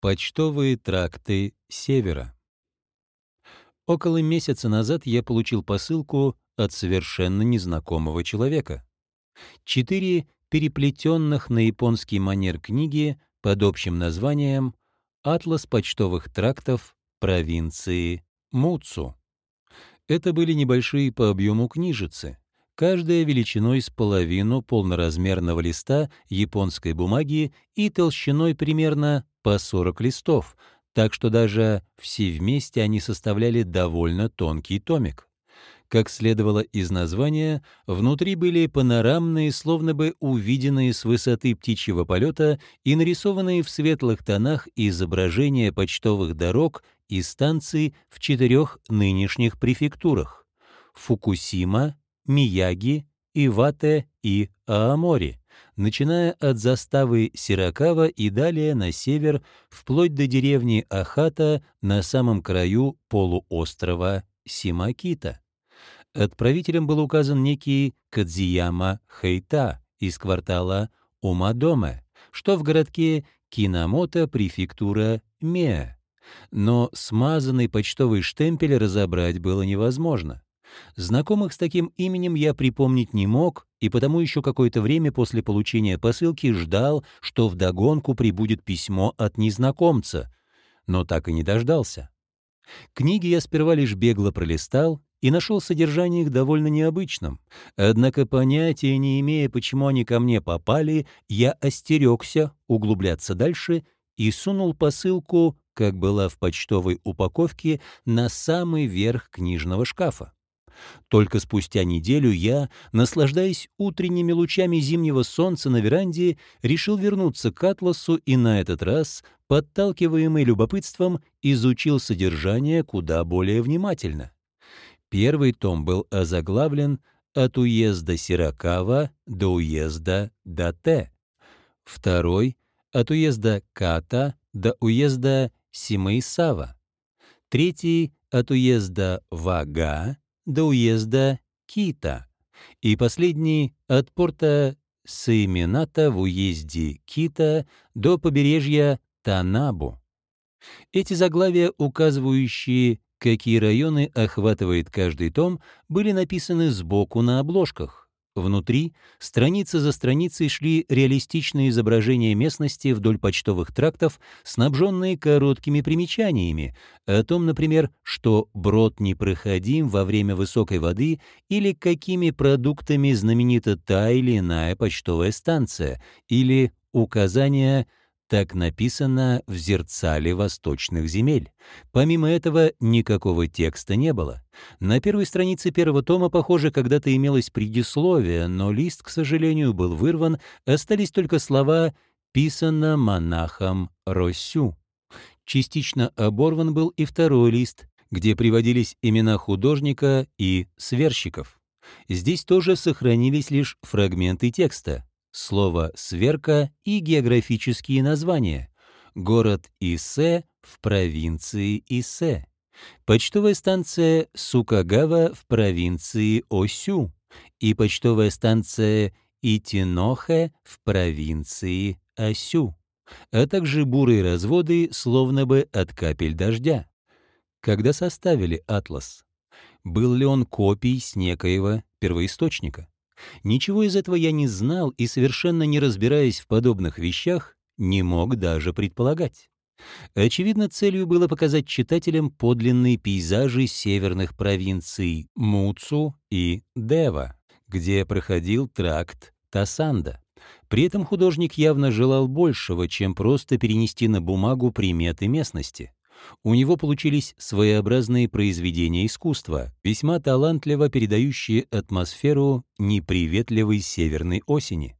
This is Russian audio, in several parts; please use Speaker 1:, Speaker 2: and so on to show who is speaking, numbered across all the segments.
Speaker 1: Почтовые тракты Севера. Около месяца назад я получил посылку от совершенно незнакомого человека. Четыре переплетенных на японский манер книги под общим названием «Атлас почтовых трактов провинции Муцу». Это были небольшие по объему книжицы, каждая величиной с половину полноразмерного листа японской бумаги и толщиной примерно по 40 листов, так что даже все вместе они составляли довольно тонкий томик. Как следовало из названия, внутри были панорамные, словно бы увиденные с высоты птичьего полета и нарисованные в светлых тонах изображения почтовых дорог и станций в четырех нынешних префектурах — Фукусима, Мияги, Ивате и Аамори, начиная от заставы Сиракава и далее на север, вплоть до деревни Ахата на самом краю полуострова Симакита. Отправителем был указан некий Кадзияма Хейта из квартала Умадоме, что в городке Кинамото, префектура Меа. Но смазанный почтовый штемпель разобрать было невозможно. Знакомых с таким именем я припомнить не мог, и потому еще какое-то время после получения посылки ждал, что вдогонку прибудет письмо от незнакомца, но так и не дождался. Книги я сперва лишь бегло пролистал и нашел содержание их довольно необычным, однако понятия не имея, почему они ко мне попали, я остерегся углубляться дальше и сунул посылку, как была в почтовой упаковке, на самый верх книжного шкафа. Только спустя неделю я, наслаждаясь утренними лучами зимнего солнца на веранде, решил вернуться к атласу и на этот раз, подталкиваемый любопытством, изучил содержание куда более внимательно. Первый том был озаглавлен «От уезда Сиракава до уезда Дате», второй — «От уезда Ката до уезда Симаисава», третий — «От уезда Вага до уезда Кита, и последний от порта Саимината в уезде Кита до побережья Танабу. Эти заглавия, указывающие, какие районы охватывает каждый том, были написаны сбоку на обложках. Внутри, страница за страницей, шли реалистичные изображения местности вдоль почтовых трактов, снабженные короткими примечаниями, о том, например, что брод непроходим во время высокой воды или какими продуктами знаменита та или иная почтовая станция, или указания так написано в зерцале восточных земель. Помимо этого, никакого текста не было. На первой странице первого тома, похоже, когда-то имелось предисловие, но лист, к сожалению, был вырван, остались только слова «писано монахом Росю». Частично оборван был и второй лист, где приводились имена художника и сверщиков. Здесь тоже сохранились лишь фрагменты текста слово «сверка» и географические названия. Город Исе в провинции Исе. Почтовая станция Сукагава в провинции Осю и почтовая станция Итинохе в провинции Асю, а также бурые разводы, словно бы от капель дождя. Когда составили атлас, был ли он копией с некоего первоисточника? Ничего из этого я не знал и, совершенно не разбираясь в подобных вещах, не мог даже предполагать. Очевидно, целью было показать читателям подлинные пейзажи северных провинций Муцу и Дева, где проходил тракт Тасанда. При этом художник явно желал большего, чем просто перенести на бумагу приметы местности. У него получились своеобразные произведения искусства, весьма талантливо передающие атмосферу неприветливой северной осени.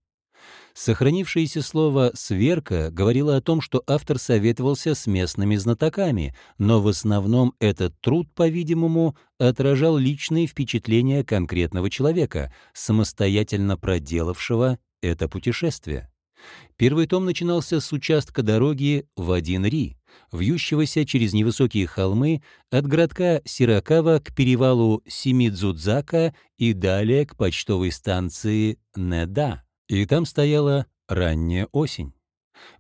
Speaker 1: Сохранившееся слово «сверка» говорило о том, что автор советовался с местными знатоками, но в основном этот труд, по-видимому, отражал личные впечатления конкретного человека, самостоятельно проделавшего это путешествие. Первый том начинался с участка дороги в один Ри, вьющегося через невысокие холмы от городка Сиракава к перевалу Симидзудзака и далее к почтовой станции Неда. И там стояла ранняя осень.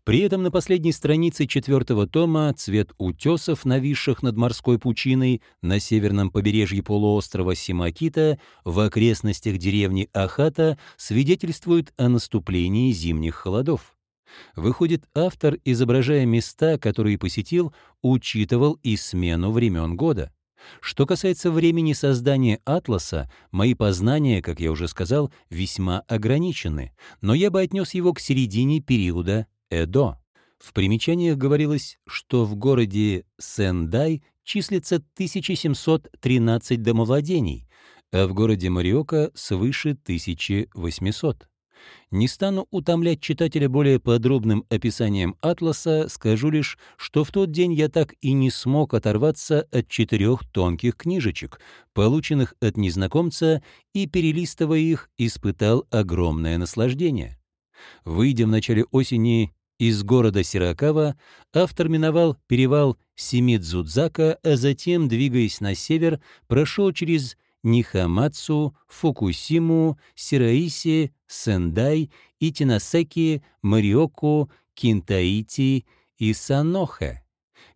Speaker 1: При этом на последней странице четвертого тома цвет утесов, нависших над морской пучиной на северном побережье полуострова Симакита в окрестностях деревни Ахата свидетельствует о наступлении зимних холодов. Выходит, автор, изображая места, которые посетил, учитывал и смену времен года. Что касается времени создания атласа, мои познания, как я уже сказал, весьма ограничены, но я бы отнес его к середине периода Эдо. В примечаниях говорилось, что в городе Сендай числится 1713 домовладений, а в городе Мариока свыше 1800. Не стану утомлять читателя более подробным описанием атласа, скажу лишь, что в тот день я так и не смог оторваться от четырех тонких книжечек, полученных от незнакомца, и, перелистывая их, испытал огромное наслаждение. Выйдя в начале осени из города Сиракава, автор миновал перевал Симидзудзака, а затем, двигаясь на север, прошел через Нихамацу, Фукусиму, Сираиси, Сендай, Итинасеки, Мариоку, Кинтаити и Санохе.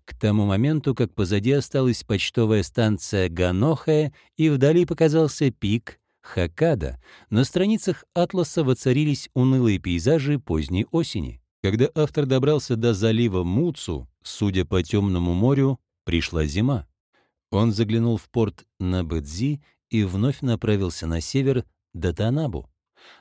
Speaker 1: К тому моменту, как позади осталась почтовая станция Ганохе и вдали показался пик Хакада, на страницах атласа воцарились унылые пейзажи поздней осени. Когда автор добрался до залива Муцу, судя по темному морю, пришла зима. Он заглянул в порт Набэдзи и вновь направился на север до Танабу.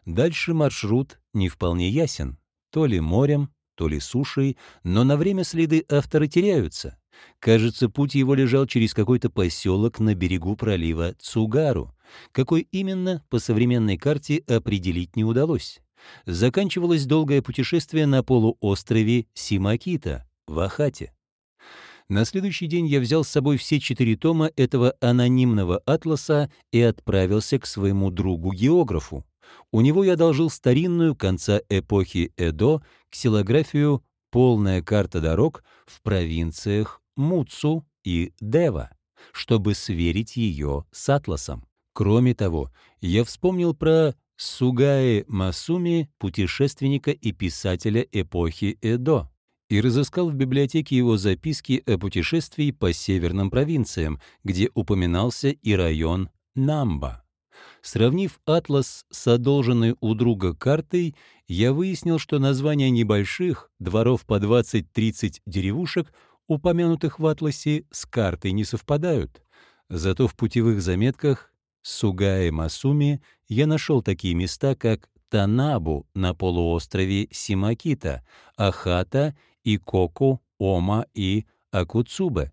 Speaker 1: Дальше маршрут не вполне ясен. То ли морем, то ли сушей, но на время следы автора теряются. Кажется, путь его лежал через какой-то поселок на берегу пролива Цугару. Какой именно, по современной карте определить не удалось. Заканчивалось долгое путешествие на полуострове Симакита, в Ахате. На следующий день я взял с собой все четыре тома этого анонимного атласа и отправился к своему другу-географу. У него я одолжил старинную конца эпохи Эдо ксилографию «Полная карта дорог в провинциях Муцу и Дева», чтобы сверить ее с атласом. Кроме того, я вспомнил про Сугаи Масуми, путешественника и писателя эпохи Эдо и разыскал в библиотеке его записки о путешествии по северным провинциям, где упоминался и район Намба. Сравнив атлас с одолженной у друга картой, я выяснил, что названия небольших, дворов по 20-30 деревушек, упомянутых в атласе, с картой не совпадают. Зато в путевых заметках Сугаe Масуми я нашел такие места, как Танабу на полуострове Симакита, Ахата Икоку, Ома и Акуцубе.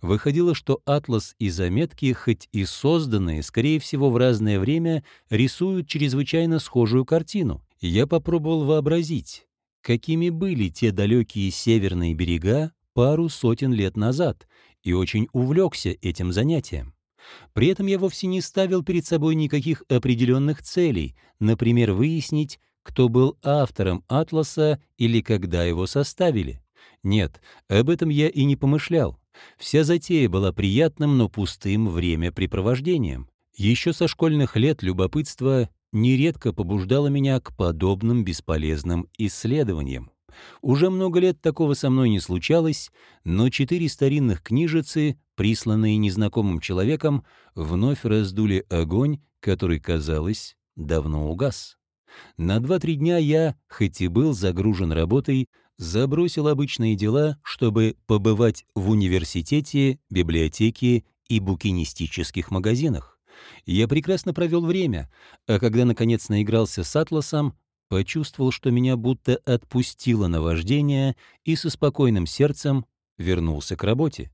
Speaker 1: Выходило, что атлас и заметки, хоть и созданные, скорее всего, в разное время, рисуют чрезвычайно схожую картину. Я попробовал вообразить, какими были те далекие северные берега пару сотен лет назад, и очень увлекся этим занятием. При этом я вовсе не ставил перед собой никаких определенных целей, например, выяснить, кто был автором «Атласа» или когда его составили. Нет, об этом я и не помышлял. Вся затея была приятным, но пустым времяпрепровождением. Еще со школьных лет любопытство нередко побуждало меня к подобным бесполезным исследованиям. Уже много лет такого со мной не случалось, но четыре старинных книжицы, присланные незнакомым человеком, вновь раздули огонь, который, казалось, давно угас. На два-три дня я, хоть и был загружен работой, забросил обычные дела, чтобы побывать в университете, библиотеке и букинистических магазинах. Я прекрасно провел время, а когда, наконец, наигрался с атласом, почувствовал, что меня будто отпустило наваждение и со спокойным сердцем вернулся к работе.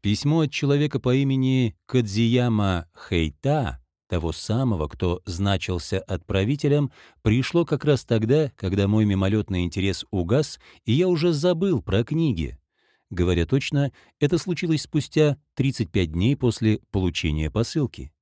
Speaker 1: Письмо от человека по имени Кадзияма Хейта того самого, кто значился отправителем, пришло как раз тогда, когда мой мимолетный интерес угас, и я уже забыл про книги. Говоря точно, это случилось спустя 35 дней после получения посылки.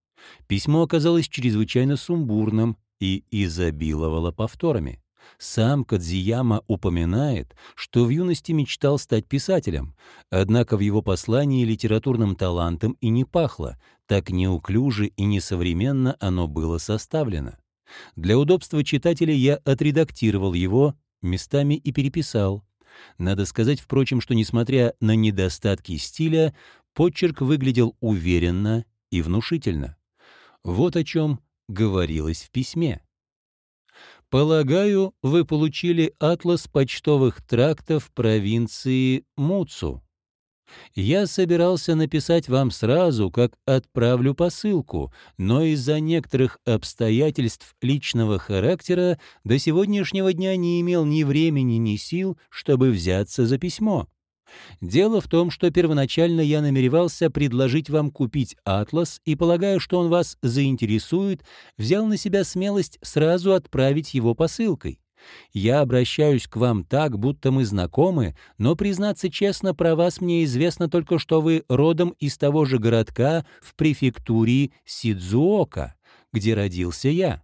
Speaker 1: Письмо оказалось чрезвычайно сумбурным и изобиловало повторами. Сам Кадзияма упоминает, что в юности мечтал стать писателем, однако в его послании литературным талантом и не пахло, так неуклюже и несовременно оно было составлено. Для удобства читателя я отредактировал его, местами и переписал. Надо сказать, впрочем, что, несмотря на недостатки стиля, почерк выглядел уверенно и внушительно. Вот о чем говорилось в письме. Полагаю, вы получили атлас почтовых трактов провинции Муцу. Я собирался написать вам сразу, как отправлю посылку, но из-за некоторых обстоятельств личного характера до сегодняшнего дня не имел ни времени, ни сил, чтобы взяться за письмо. Дело в том, что первоначально я намеревался предложить вам купить «Атлас» и, полагаю, что он вас заинтересует, взял на себя смелость сразу отправить его посылкой. Я обращаюсь к вам так, будто мы знакомы, но, признаться честно, про вас мне известно только, что вы родом из того же городка в префектуре Сидзуока, где родился я.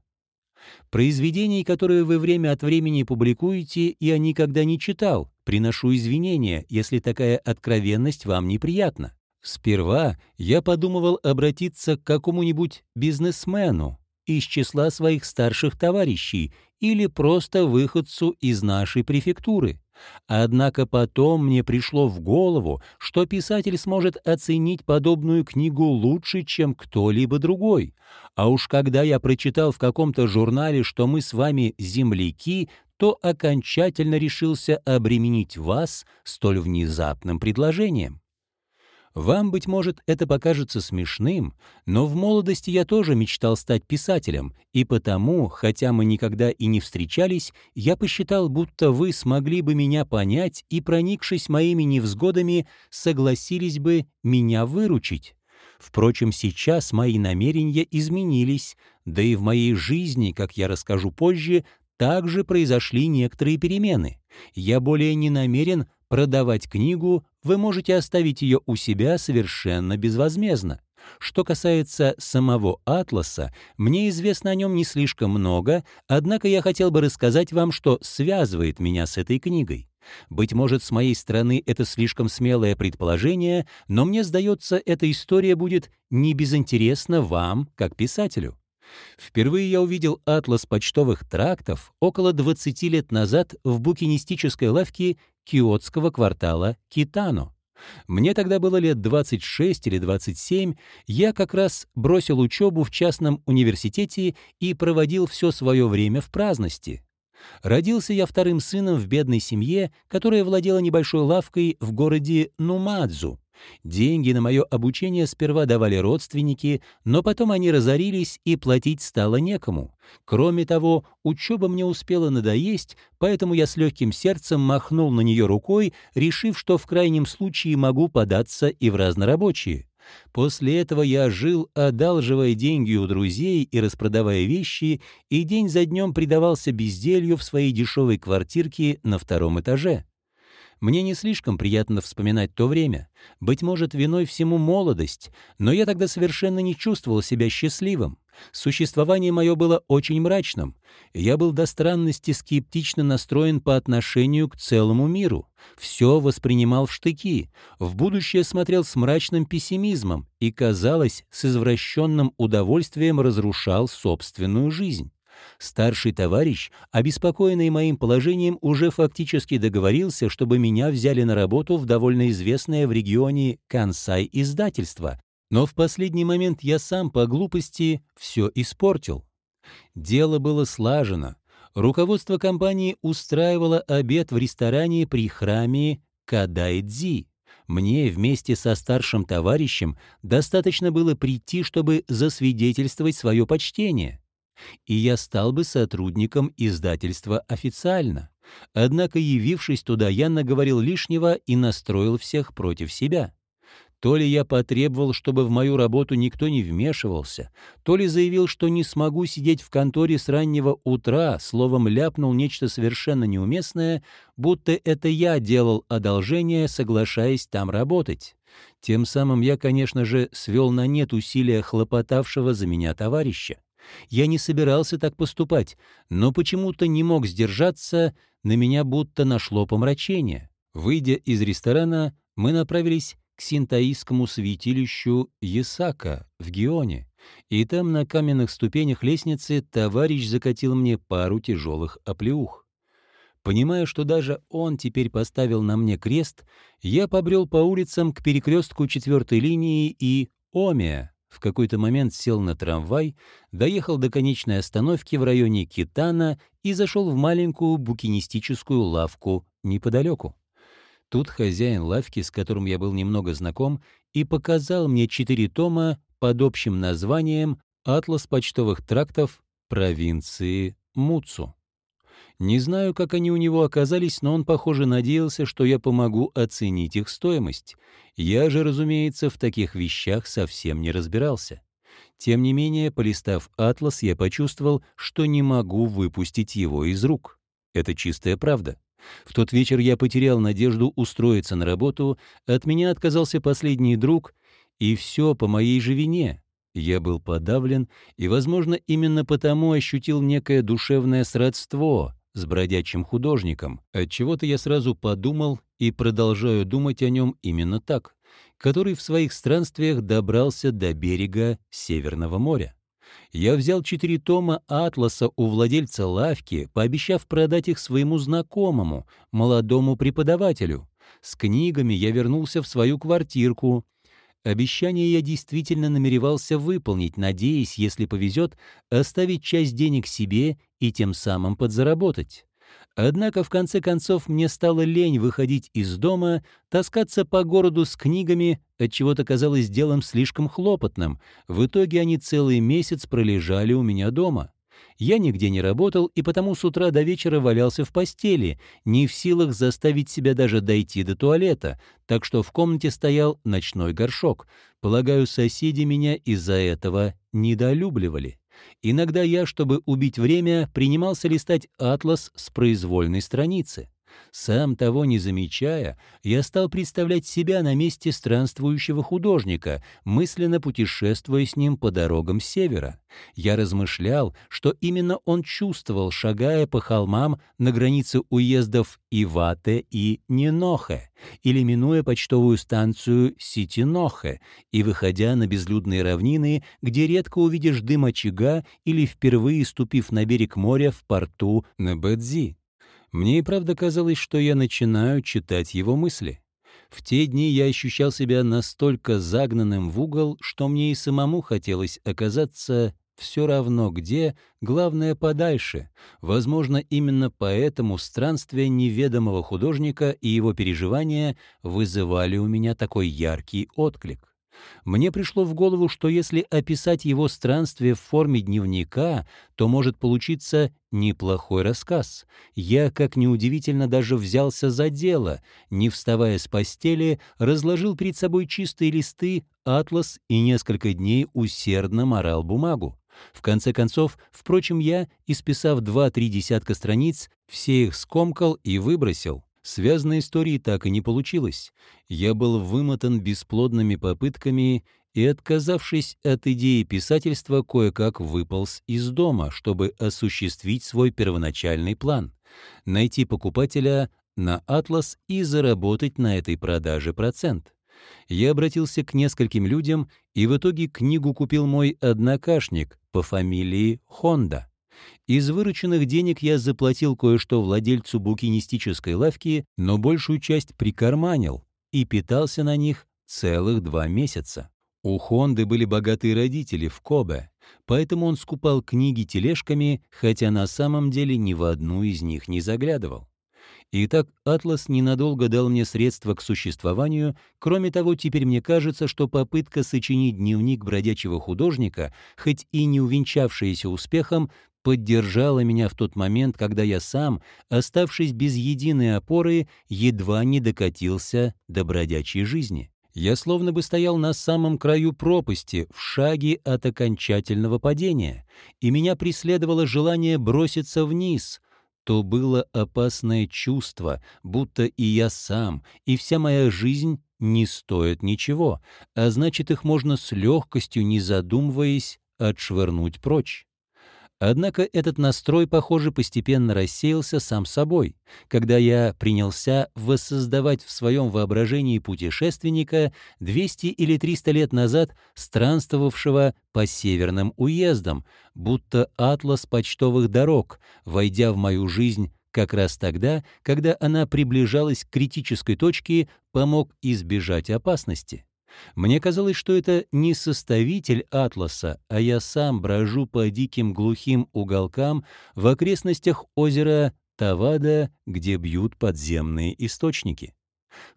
Speaker 1: Произведений, которые вы время от времени публикуете, я никогда не читал. Приношу извинения, если такая откровенность вам неприятна. Сперва я подумывал обратиться к какому-нибудь бизнесмену из числа своих старших товарищей или просто выходцу из нашей префектуры. Однако потом мне пришло в голову, что писатель сможет оценить подобную книгу лучше, чем кто-либо другой. А уж когда я прочитал в каком-то журнале, что мы с вами земляки, то окончательно решился обременить вас столь внезапным предложением. Вам, быть может, это покажется смешным, но в молодости я тоже мечтал стать писателем, и потому, хотя мы никогда и не встречались, я посчитал, будто вы смогли бы меня понять и, проникшись моими невзгодами, согласились бы меня выручить. Впрочем, сейчас мои намерения изменились, да и в моей жизни, как я расскажу позже, также произошли некоторые перемены. Я более не намерен продавать книгу, вы можете оставить ее у себя совершенно безвозмездно. Что касается самого «Атласа», мне известно о нем не слишком много, однако я хотел бы рассказать вам, что связывает меня с этой книгой. Быть может, с моей стороны это слишком смелое предположение, но мне сдается, эта история будет не безинтересна вам, как писателю. Впервые я увидел атлас почтовых трактов около 20 лет назад в букинистической лавке киотского квартала Китано. Мне тогда было лет 26 или 27, я как раз бросил учебу в частном университете и проводил все свое время в праздности. Родился я вторым сыном в бедной семье, которая владела небольшой лавкой в городе Нумадзу, Деньги на мое обучение сперва давали родственники, но потом они разорились, и платить стало некому. Кроме того, учеба мне успела надоесть, поэтому я с легким сердцем махнул на нее рукой, решив, что в крайнем случае могу податься и в разнорабочие. После этого я жил, одалживая деньги у друзей и распродавая вещи, и день за днем предавался безделью в своей дешевой квартирке на втором этаже. Мне не слишком приятно вспоминать то время. Быть может, виной всему молодость, но я тогда совершенно не чувствовал себя счастливым. Существование мое было очень мрачным. Я был до странности скептично настроен по отношению к целому миру. Все воспринимал в штыки, в будущее смотрел с мрачным пессимизмом и, казалось, с извращенным удовольствием разрушал собственную жизнь. Старший товарищ, обеспокоенный моим положением, уже фактически договорился, чтобы меня взяли на работу в довольно известное в регионе Кансай издательство, но в последний момент я сам по глупости все испортил. Дело было слажено. Руководство компании устраивало обед в ресторане при храме Кадайдзи. Мне вместе со старшим товарищем достаточно было прийти, чтобы засвидетельствовать свое почтение и я стал бы сотрудником издательства официально. Однако, явившись туда, я наговорил лишнего и настроил всех против себя. То ли я потребовал, чтобы в мою работу никто не вмешивался, то ли заявил, что не смогу сидеть в конторе с раннего утра, словом, ляпнул нечто совершенно неуместное, будто это я делал одолжение, соглашаясь там работать. Тем самым я, конечно же, свел на нет усилия хлопотавшего за меня товарища. Я не собирался так поступать, но почему-то не мог сдержаться, на меня будто нашло помрачение. Выйдя из ресторана, мы направились к синтаистскому святилищу Есака в Гионе, и там на каменных ступенях лестницы товарищ закатил мне пару тяжелых оплеух. Понимая, что даже он теперь поставил на мне крест, я побрел по улицам к перекрестку четвертой линии и Омия. В какой-то момент сел на трамвай, доехал до конечной остановки в районе Китана и зашел в маленькую букинистическую лавку неподалеку. Тут хозяин лавки, с которым я был немного знаком, и показал мне четыре тома под общим названием «Атлас почтовых трактов провинции Муцу». Не знаю, как они у него оказались, но он, похоже, надеялся, что я помогу оценить их стоимость. Я же, разумеется, в таких вещах совсем не разбирался. Тем не менее, полистав атлас, я почувствовал, что не могу выпустить его из рук. Это чистая правда. В тот вечер я потерял надежду устроиться на работу, от меня отказался последний друг, и все по моей же вине. Я был подавлен и, возможно, именно потому ощутил некое душевное сродство с бродячим художником. Отчего-то я сразу подумал и продолжаю думать о нем именно так, который в своих странствиях добрался до берега Северного моря. Я взял четыре тома «Атласа» у владельца лавки, пообещав продать их своему знакомому, молодому преподавателю. С книгами я вернулся в свою квартирку, Обещание я действительно намеревался выполнить, надеясь, если повезет, оставить часть денег себе и тем самым подзаработать. Однако, в конце концов, мне стало лень выходить из дома, таскаться по городу с книгами, отчего-то казалось делом слишком хлопотным. В итоге они целый месяц пролежали у меня дома. Я нигде не работал и потому с утра до вечера валялся в постели, не в силах заставить себя даже дойти до туалета, так что в комнате стоял ночной горшок. Полагаю, соседи меня из-за этого недолюбливали. Иногда я, чтобы убить время, принимался листать атлас с произвольной страницы. Сам того не замечая, я стал представлять себя на месте странствующего художника, мысленно путешествуя с ним по дорогам севера. Я размышлял, что именно он чувствовал, шагая по холмам на границе уездов Ивате и Нинохе, или минуя почтовую станцию Ситинохе и выходя на безлюдные равнины, где редко увидишь дым очага или впервые ступив на берег моря в порту Небедзи. Мне и правда казалось, что я начинаю читать его мысли. В те дни я ощущал себя настолько загнанным в угол, что мне и самому хотелось оказаться все равно где, главное подальше. Возможно, именно поэтому странствия неведомого художника и его переживания вызывали у меня такой яркий отклик. Мне пришло в голову, что если описать его странствие в форме дневника, то может получиться неплохой рассказ. Я, как неудивительно, даже взялся за дело, не вставая с постели, разложил перед собой чистые листы, атлас и несколько дней усердно морал бумагу. В конце концов, впрочем, я, исписав два-три десятка страниц, все их скомкал и выбросил. Связанной истории так и не получилось. Я был вымотан бесплодными попытками и, отказавшись от идеи писательства, кое-как выполз из дома, чтобы осуществить свой первоначальный план — найти покупателя на «Атлас» и заработать на этой продаже процент. Я обратился к нескольким людям, и в итоге книгу купил мой однокашник по фамилии Хонда. Из вырученных денег я заплатил кое-что владельцу букинистической лавки, но большую часть прикарманил и питался на них целых два месяца. У Хонды были богатые родители в Кобе, поэтому он скупал книги тележками, хотя на самом деле ни в одну из них не заглядывал. Итак, «Атлас» ненадолго дал мне средства к существованию, кроме того, теперь мне кажется, что попытка сочинить дневник бродячего художника, хоть и не увенчавшаяся успехом, поддержала меня в тот момент, когда я сам, оставшись без единой опоры, едва не докатился до бродячей жизни. Я словно бы стоял на самом краю пропасти, в шаге от окончательного падения, и меня преследовало желание броситься вниз. То было опасное чувство, будто и я сам, и вся моя жизнь не стоят ничего, а значит, их можно с легкостью, не задумываясь, отшвырнуть прочь. Однако этот настрой, похоже, постепенно рассеялся сам собой, когда я принялся воссоздавать в своем воображении путешественника 200 или 300 лет назад странствовавшего по северным уездам, будто атлас почтовых дорог, войдя в мою жизнь как раз тогда, когда она приближалась к критической точке, помог избежать опасности. Мне казалось, что это не составитель атласа, а я сам брожу по диким глухим уголкам в окрестностях озера Тавада, где бьют подземные источники.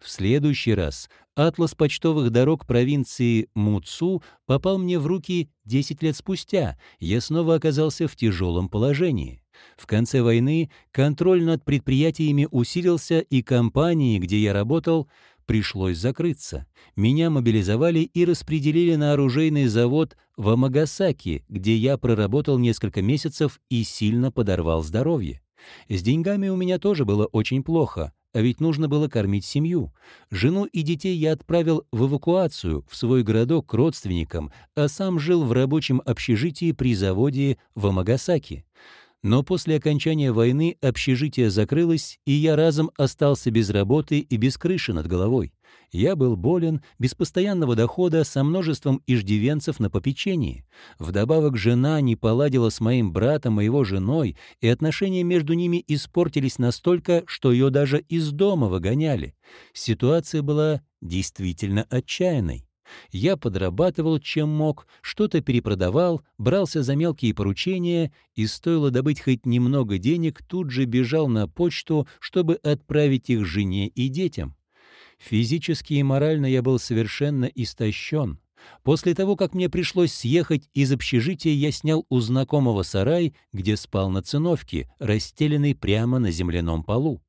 Speaker 1: В следующий раз атлас почтовых дорог провинции Муцу попал мне в руки 10 лет спустя, я снова оказался в тяжелом положении. В конце войны контроль над предприятиями усилился, и компании, где я работал, пришлось закрыться. Меня мобилизовали и распределили на оружейный завод в Амагасаки, где я проработал несколько месяцев и сильно подорвал здоровье. С деньгами у меня тоже было очень плохо, а ведь нужно было кормить семью. Жену и детей я отправил в эвакуацию в свой городок к родственникам, а сам жил в рабочем общежитии при заводе в Амагасаки. Но после окончания войны общежитие закрылось, и я разом остался без работы и без крыши над головой. Я был болен, без постоянного дохода, со множеством иждивенцев на попечении. Вдобавок жена не поладила с моим братом и его женой, и отношения между ними испортились настолько, что ее даже из дома выгоняли. Ситуация была действительно отчаянной. Я подрабатывал, чем мог, что-то перепродавал, брался за мелкие поручения, и стоило добыть хоть немного денег, тут же бежал на почту, чтобы отправить их жене и детям. Физически и морально я был совершенно истощен. После того, как мне пришлось съехать из общежития, я снял у знакомого сарай, где спал на циновке, расстеленный прямо на земляном полу.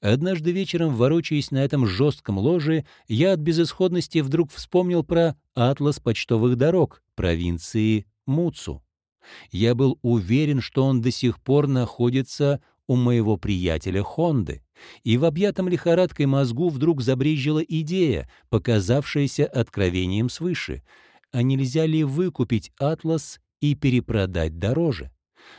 Speaker 1: Однажды вечером, ворочаясь на этом жестком ложе, я от безысходности вдруг вспомнил про атлас почтовых дорог провинции Муцу. Я был уверен, что он до сих пор находится у моего приятеля Хонды, и в объятом лихорадкой мозгу вдруг забрежила идея, показавшаяся откровением свыше. А нельзя ли выкупить атлас и перепродать дороже?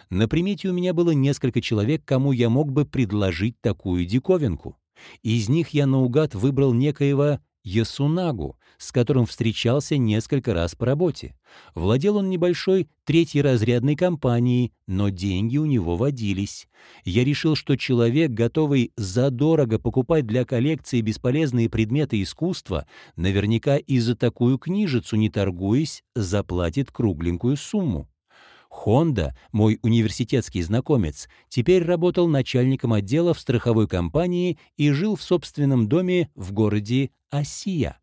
Speaker 1: На примете у меня было несколько человек, кому я мог бы предложить такую диковинку. Из них я наугад выбрал некоего Ясунагу, с которым встречался несколько раз по работе. Владел он небольшой третьей разрядной компанией, но деньги у него водились. Я решил, что человек, готовый задорого покупать для коллекции бесполезные предметы искусства, наверняка и за такую книжицу, не торгуясь, заплатит кругленькую сумму. Хонда, мой университетский знакомец, теперь работал начальником отдела в страховой компании и жил в собственном доме в городе Осия.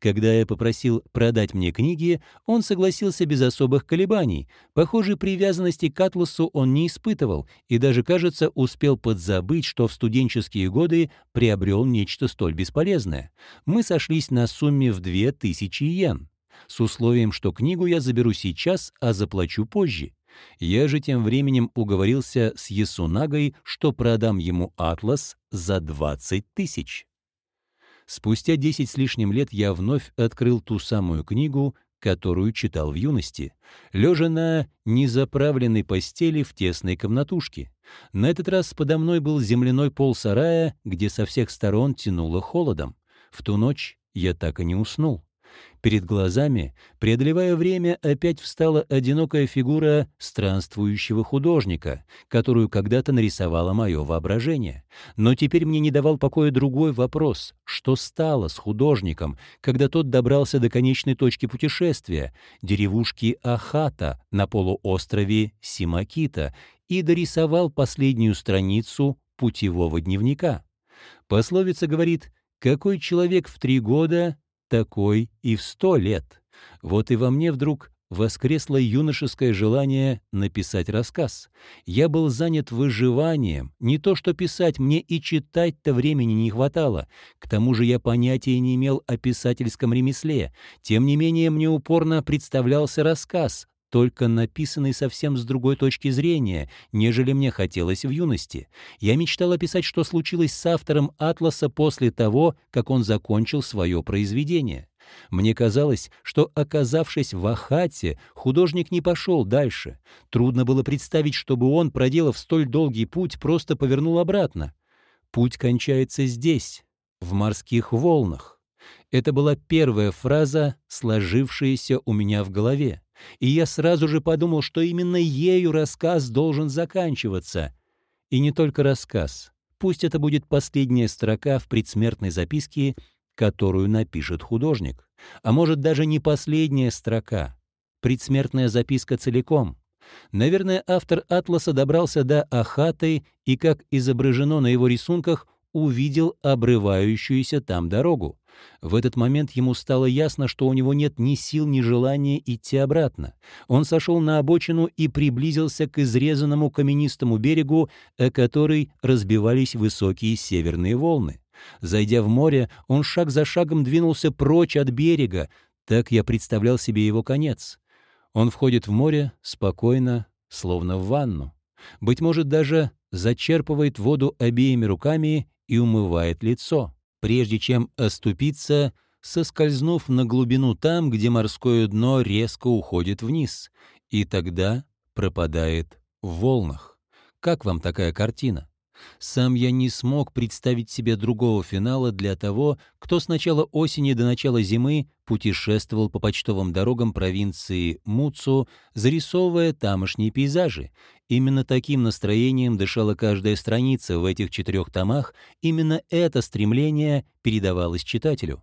Speaker 1: Когда я попросил продать мне книги, он согласился без особых колебаний. Похожей привязанности к Атласу он не испытывал и даже, кажется, успел подзабыть, что в студенческие годы приобрел нечто столь бесполезное. Мы сошлись на сумме в 2000 йен с условием, что книгу я заберу сейчас, а заплачу позже. Я же тем временем уговорился с Ясунагой, что продам ему «Атлас» за 20 тысяч. Спустя 10 с лишним лет я вновь открыл ту самую книгу, которую читал в юности, лежа на незаправленной постели в тесной комнатушке. На этот раз подо мной был земляной пол сарая, где со всех сторон тянуло холодом. В ту ночь я так и не уснул. Перед глазами, преодолевая время, опять встала одинокая фигура странствующего художника, которую когда-то нарисовало мое воображение. Но теперь мне не давал покоя другой вопрос, что стало с художником, когда тот добрался до конечной точки путешествия, деревушки Ахата на полуострове Симакита, и дорисовал последнюю страницу путевого дневника. Пословица говорит «Какой человек в три года, такой и в сто лет. Вот и во мне вдруг воскресло юношеское желание написать рассказ. Я был занят выживанием, не то что писать, мне и читать-то времени не хватало. К тому же я понятия не имел о писательском ремесле. Тем не менее, мне упорно представлялся рассказ, только написанный совсем с другой точки зрения, нежели мне хотелось в юности. Я мечтал описать, что случилось с автором «Атласа» после того, как он закончил свое произведение. Мне казалось, что, оказавшись в Ахате, художник не пошел дальше. Трудно было представить, чтобы он, проделав столь долгий путь, просто повернул обратно. Путь кончается здесь, в морских волнах. Это была первая фраза, сложившаяся у меня в голове и я сразу же подумал, что именно ею рассказ должен заканчиваться. И не только рассказ. Пусть это будет последняя строка в предсмертной записке, которую напишет художник. А может, даже не последняя строка. Предсмертная записка целиком. Наверное, автор «Атласа» добрался до Ахаты и, как изображено на его рисунках, увидел обрывающуюся там дорогу. В этот момент ему стало ясно, что у него нет ни сил, ни желания идти обратно. Он сошел на обочину и приблизился к изрезанному каменистому берегу, о который разбивались высокие северные волны. Зайдя в море, он шаг за шагом двинулся прочь от берега. Так я представлял себе его конец. Он входит в море спокойно, словно в ванну. Быть может, даже зачерпывает воду обеими руками и умывает лицо, прежде чем оступиться, соскользнув на глубину там, где морское дно резко уходит вниз, и тогда пропадает в волнах. Как вам такая картина? Сам я не смог представить себе другого финала для того, кто с начала осени до начала зимы путешествовал по почтовым дорогам провинции Муцу, зарисовывая тамошние пейзажи. Именно таким настроением дышала каждая страница в этих четырех томах, именно это стремление передавалось читателю.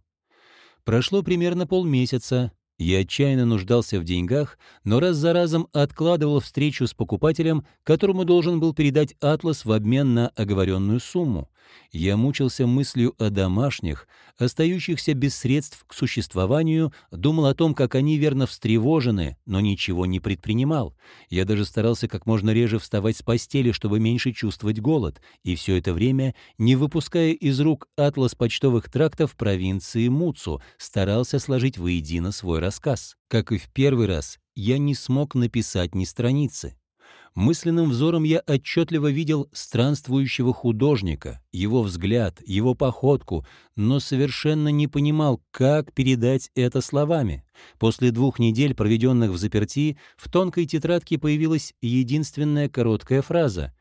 Speaker 1: Прошло примерно полмесяца, я отчаянно нуждался в деньгах, но раз за разом откладывал встречу с покупателем, которому должен был передать атлас в обмен на оговоренную сумму. Я мучился мыслью о домашних, остающихся без средств к существованию, думал о том, как они верно встревожены, но ничего не предпринимал. Я даже старался как можно реже вставать с постели, чтобы меньше чувствовать голод, и все это время, не выпуская из рук атлас почтовых трактов провинции Муцу, старался сложить воедино свой рассказ. Как и в первый раз, я не смог написать ни страницы. Мысленным взором я отчетливо видел странствующего художника, его взгляд, его походку, но совершенно не понимал, как передать это словами. После двух недель, проведенных в заперти, в тонкой тетрадке появилась единственная короткая фраза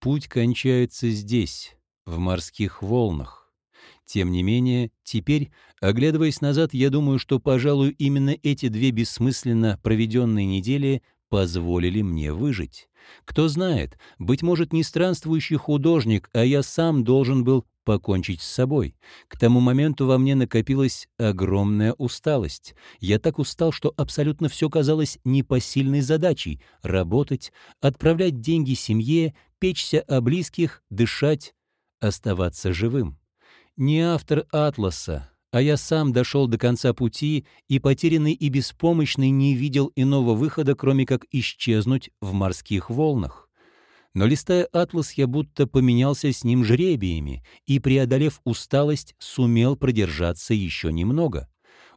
Speaker 1: «Путь кончается здесь, в морских волнах». Тем не менее, теперь, оглядываясь назад, я думаю, что, пожалуй, именно эти две бессмысленно проведенные недели позволили мне выжить. Кто знает, быть может, не странствующий художник, а я сам должен был покончить с собой. К тому моменту во мне накопилась огромная усталость. Я так устал, что абсолютно все казалось непосильной задачей — работать, отправлять деньги семье, печься о близких, дышать, оставаться живым. Не автор «Атласа», а я сам дошел до конца пути и, потерянный и беспомощный, не видел иного выхода, кроме как исчезнуть в морских волнах. Но листая атлас, я будто поменялся с ним жребиями и, преодолев усталость, сумел продержаться еще немного.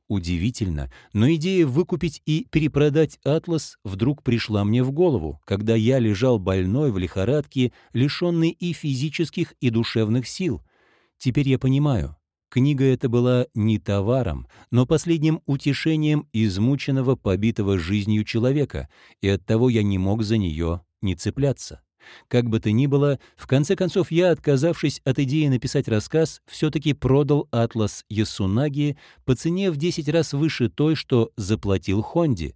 Speaker 1: Удивительно, но идея выкупить и перепродать атлас вдруг пришла мне в голову, когда я лежал больной в лихорадке, лишенный и физических, и душевных сил. Теперь я понимаю, Книга эта была не товаром, но последним утешением измученного, побитого жизнью человека, и оттого я не мог за нее не цепляться. Как бы то ни было, в конце концов я, отказавшись от идеи написать рассказ, все-таки продал «Атлас Ясунаги» по цене в 10 раз выше той, что заплатил Хонди.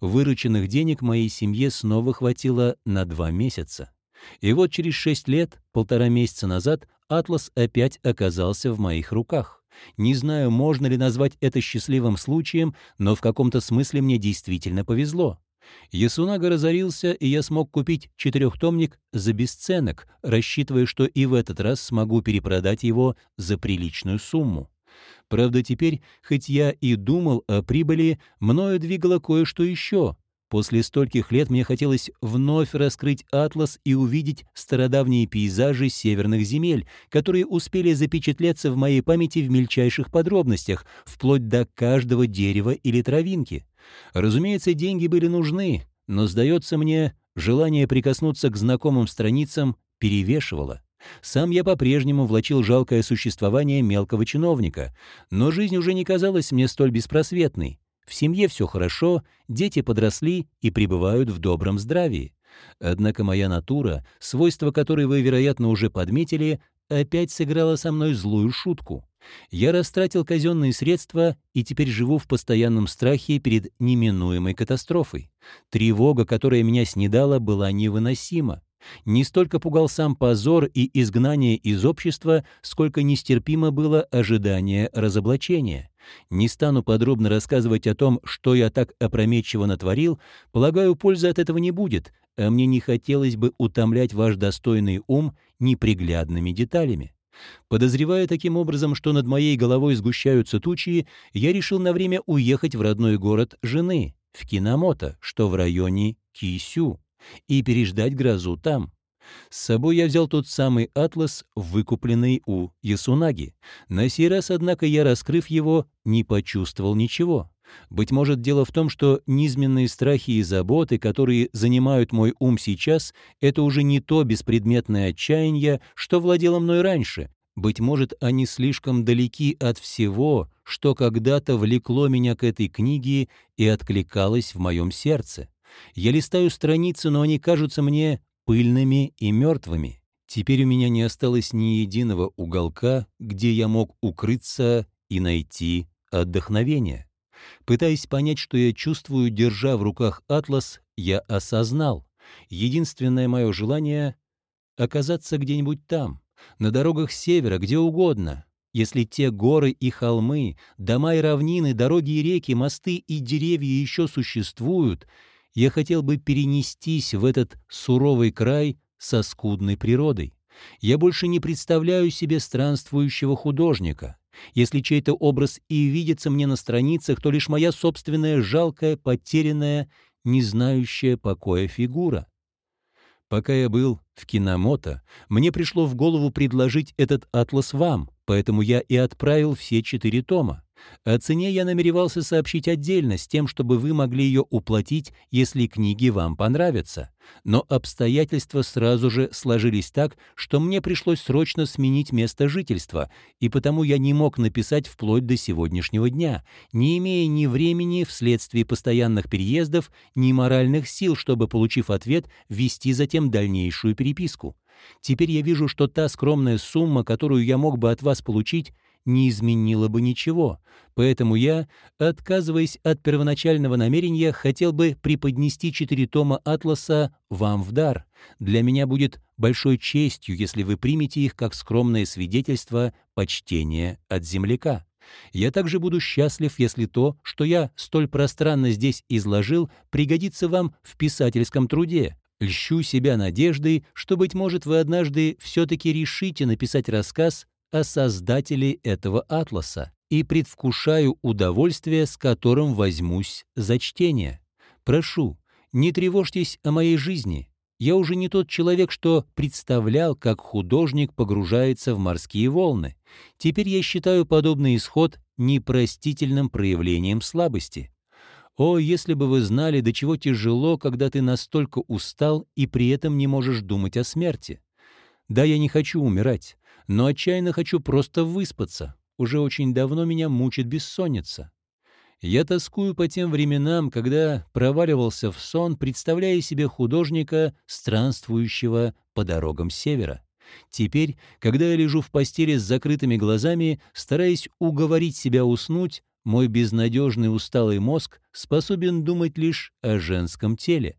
Speaker 1: Вырученных денег моей семье снова хватило на два месяца. И вот через шесть лет, полтора месяца назад, атлас опять оказался в моих руках. Не знаю, можно ли назвать это счастливым случаем, но в каком-то смысле мне действительно повезло. Ясунага разорился, и я смог купить четырехтомник за бесценок, рассчитывая, что и в этот раз смогу перепродать его за приличную сумму. Правда, теперь, хоть я и думал о прибыли, мною двигало кое-что еще. После стольких лет мне хотелось вновь раскрыть атлас и увидеть стародавние пейзажи северных земель, которые успели запечатлеться в моей памяти в мельчайших подробностях, вплоть до каждого дерева или травинки. Разумеется, деньги были нужны, но, сдается мне, желание прикоснуться к знакомым страницам перевешивало. Сам я по-прежнему влачил жалкое существование мелкого чиновника, но жизнь уже не казалась мне столь беспросветной. В семье все хорошо, дети подросли и пребывают в добром здравии. Однако моя натура, свойства которой вы, вероятно, уже подметили, опять сыграла со мной злую шутку. Я растратил казенные средства и теперь живу в постоянном страхе перед неминуемой катастрофой. Тревога, которая меня снедала, была невыносима. Не столько пугал сам позор и изгнание из общества, сколько нестерпимо было ожидание разоблачения. Не стану подробно рассказывать о том, что я так опрометчиво натворил, полагаю, пользы от этого не будет, а мне не хотелось бы утомлять ваш достойный ум неприглядными деталями. Подозревая таким образом, что над моей головой сгущаются тучи, я решил на время уехать в родной город жены, в Киномото, что в районе Кисю, и переждать грозу там. С собой я взял тот самый атлас, выкупленный у Ясунаги. На сей раз, однако, я, раскрыв его, не почувствовал ничего. Быть может, дело в том, что низменные страхи и заботы, которые занимают мой ум сейчас, это уже не то беспредметное отчаяние, что владело мной раньше. Быть может, они слишком далеки от всего, что когда-то влекло меня к этой книге и откликалось в моем сердце. Я листаю страницы, но они кажутся мне пыльными и мертвыми. Теперь у меня не осталось ни единого уголка, где я мог укрыться и найти отдохновение. Пытаясь понять, что я чувствую, держа в руках атлас, я осознал. Единственное мое желание — оказаться где-нибудь там, на дорогах севера, где угодно. Если те горы и холмы, дома и равнины, дороги и реки, мосты и деревья еще существуют, я хотел бы перенестись в этот суровый край со скудной природой. Я больше не представляю себе странствующего художника. Если чей-то образ и видится мне на страницах, то лишь моя собственная жалкая, потерянная, не знающая покоя фигура. Пока я был в Киномото, мне пришло в голову предложить этот атлас вам, поэтому я и отправил все четыре тома. О цене я намеревался сообщить отдельно, с тем, чтобы вы могли ее уплатить, если книги вам понравятся. Но обстоятельства сразу же сложились так, что мне пришлось срочно сменить место жительства, и потому я не мог написать вплоть до сегодняшнего дня, не имея ни времени вследствие постоянных переездов, ни моральных сил, чтобы, получив ответ, вести затем дальнейшую переписку. Теперь я вижу, что та скромная сумма, которую я мог бы от вас получить, не изменило бы ничего, поэтому я, отказываясь от первоначального намерения, хотел бы преподнести четыре тома «Атласа» вам в дар. Для меня будет большой честью, если вы примете их как скромное свидетельство почтения от земляка. Я также буду счастлив, если то, что я столь пространно здесь изложил, пригодится вам в писательском труде. Льщу себя надеждой, что, быть может, вы однажды все-таки решите написать рассказ о создателе этого атласа и предвкушаю удовольствие, с которым возьмусь за чтение. Прошу, не тревожьтесь о моей жизни. Я уже не тот человек, что представлял, как художник погружается в морские волны. Теперь я считаю подобный исход непростительным проявлением слабости. О, если бы вы знали, до чего тяжело, когда ты настолько устал и при этом не можешь думать о смерти. Да, я не хочу умирать, но отчаянно хочу просто выспаться. Уже очень давно меня мучит бессонница. Я тоскую по тем временам, когда проваливался в сон, представляя себе художника, странствующего по дорогам севера. Теперь, когда я лежу в постели с закрытыми глазами, стараясь уговорить себя уснуть, мой безнадежный усталый мозг способен думать лишь о женском теле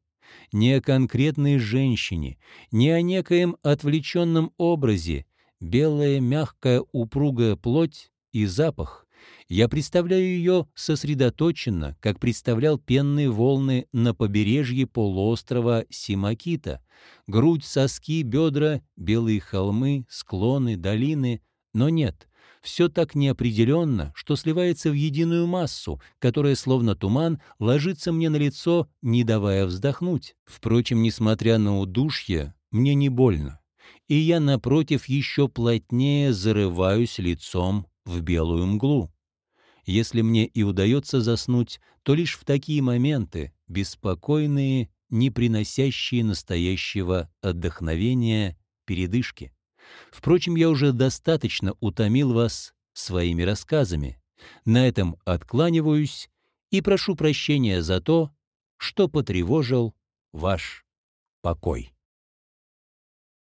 Speaker 1: не о конкретной женщине, не о некоем отвлеченном образе, белая, мягкая, упругая плоть и запах. Я представляю ее сосредоточенно, как представлял пенные волны на побережье полуострова Симакита. Грудь, соски, бедра, белые холмы, склоны, долины. Но нет, все так неопределенно, что сливается в единую массу, которая, словно туман, ложится мне на лицо, не давая вздохнуть. Впрочем, несмотря на удушье, мне не больно и я, напротив, еще плотнее зарываюсь лицом в белую мглу. Если мне и удается заснуть, то лишь в такие моменты, беспокойные, не приносящие настоящего отдохновения, передышки. Впрочем, я уже достаточно утомил вас своими рассказами. На этом откланиваюсь и прошу прощения за то, что потревожил ваш покой.